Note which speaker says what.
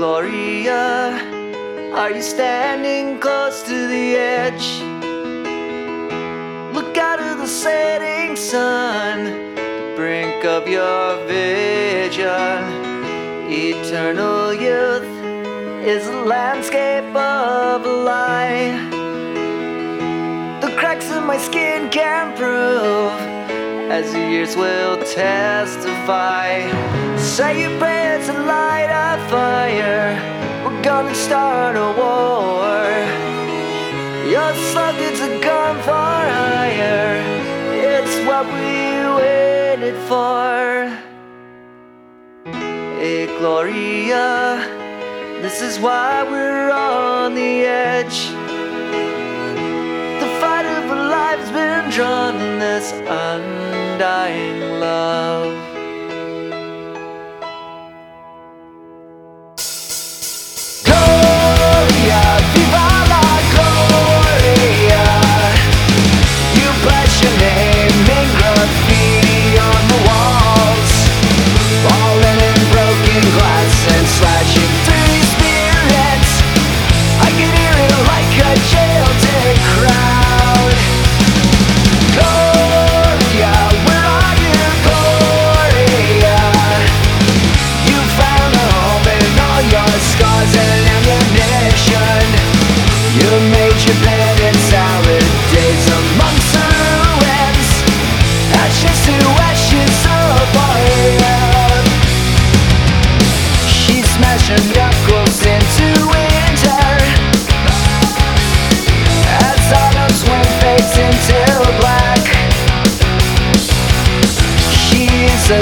Speaker 1: Gloria, are you standing close to the edge? Look out of the setting sun, the brink of your vision. Eternal youth is a landscape of a lie. The cracks in my skin can prove, as years will testify. Say your prayers and light a fire. We're gonna start a war. Your sluggards are gone far higher. It's what we waited for. Hey, Gloria, this is why we're on the edge. Ammunition. You made your bed salad amongst. Ashes of fire. She's smashing knuckles into winter. As into black. She's a